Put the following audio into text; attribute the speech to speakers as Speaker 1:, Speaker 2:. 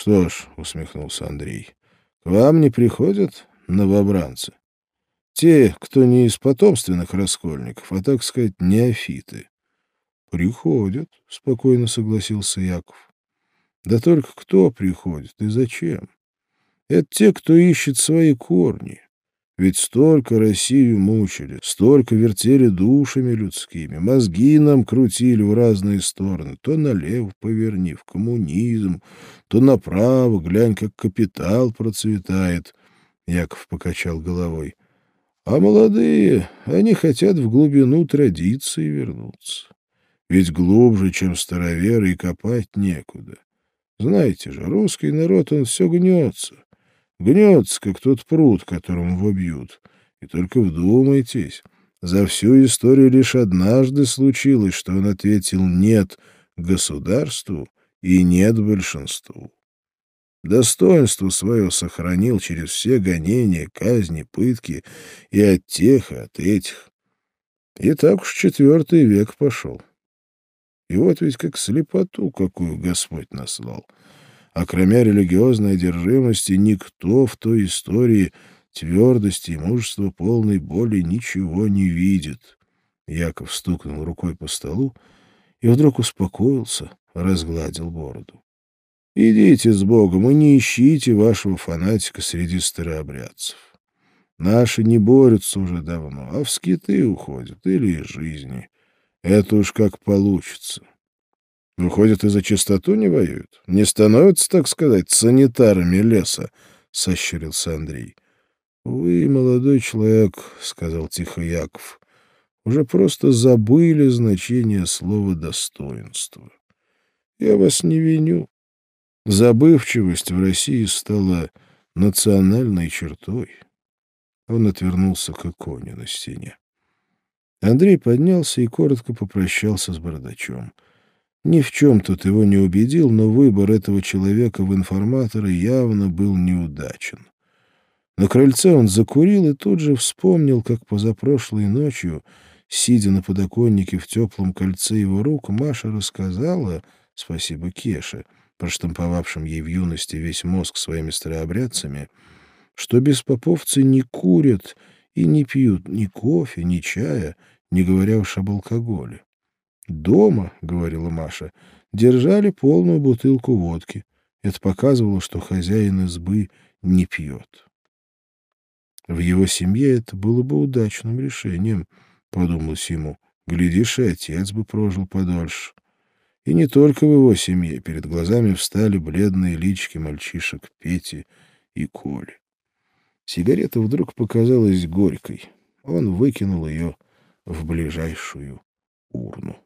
Speaker 1: Что ж, усмехнулся Андрей, к вам не приходят новобранцы? Те, кто не из потомственных раскольников, а, так сказать, неофиты. Приходят, спокойно согласился Яков. Да только кто приходит и зачем? Это те, кто ищет свои корни. Ведь столько Россию мучили, столько вертели душами людскими, мозги нам крутили в разные стороны, то налево поверни, в коммунизм, то направо, глянь, как капитал процветает. Яков покачал головой. А молодые, они хотят в глубину традиции вернуться. Ведь глубже, чем староверы, и копать некуда. Знаете же, русский народ, он все гнется. Гнется, как тот пруд, которым его бьют. И только вдумайтесь, за всю историю лишь однажды случилось, что он ответил «нет» государству и «нет» большинству. Достоинство свое сохранил через все гонения, казни, пытки и от тех, и от этих. И так уж четвертый век пошел. И вот ведь как слепоту, какую Господь наслал — а кроме религиозной одержимости никто в той истории твердости и мужества полной боли ничего не видит. Яков стукнул рукой по столу и вдруг успокоился, разгладил бороду. «Идите с Богом и не ищите вашего фанатика среди старообрядцев. Наши не борются уже давно, а в скиты уходят или из жизни. Это уж как получится. Выходит, и за чистоту не воюют? Не становятся, так сказать, санитарами леса? — сощурился Андрей. — Вы, молодой человек, — сказал тихо Яков, — уже просто забыли значение слова «достоинство». Я вас не виню. Забывчивость в России стала национальной чертой. Он отвернулся к иконе на стене. Андрей поднялся и коротко попрощался с бардачом — ни в чем тут его не убедил, но выбор этого человека в информаторы явно был неудачен. На крыльце он закурил и тут же вспомнил, как позапрошлой ночью, сидя на подоконнике в теплом кольце его рук, Маша рассказала, спасибо Кеше, проштамповавшим ей в юности весь мозг своими старообрядцами, что беспоповцы не курят и не пьют ни кофе, ни чая, не говоря уж об алкоголе. «Дома», — говорила Маша, — держали полную бутылку водки. Это показывало, что хозяин избы не пьет. В его семье это было бы удачным решением, — подумалось ему. Глядишь, и отец бы прожил подольше. И не только в его семье. Перед глазами встали бледные лички мальчишек Пети и Коли. Сигарета вдруг показалась горькой. Он выкинул ее в ближайшую урну.